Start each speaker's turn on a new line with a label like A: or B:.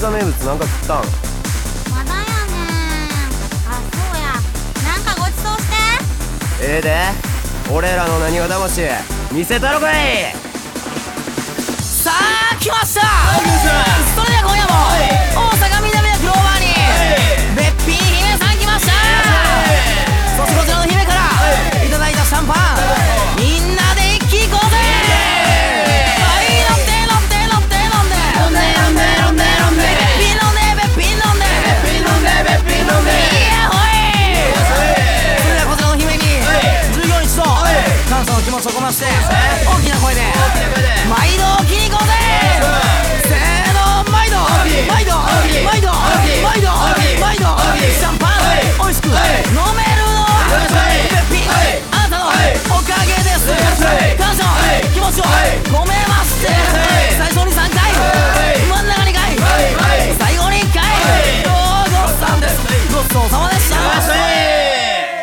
A: 賀名物なんか食ったん？
B: まだやねん。あそうや。なんかごちそうして。
A: ええで。俺らの何が魂見せたろかい。
C: さあ来ましたの気持ちをこまして大きな声で毎度おきに行こうぜせーの毎度毎度毎度毎度毎度シャンパンおいしく飲めるのべっぴあなたのおかげです感謝の気持ちを込めまして最初に3回真ん中2回最後に1回どうぞさごちそうさまでした。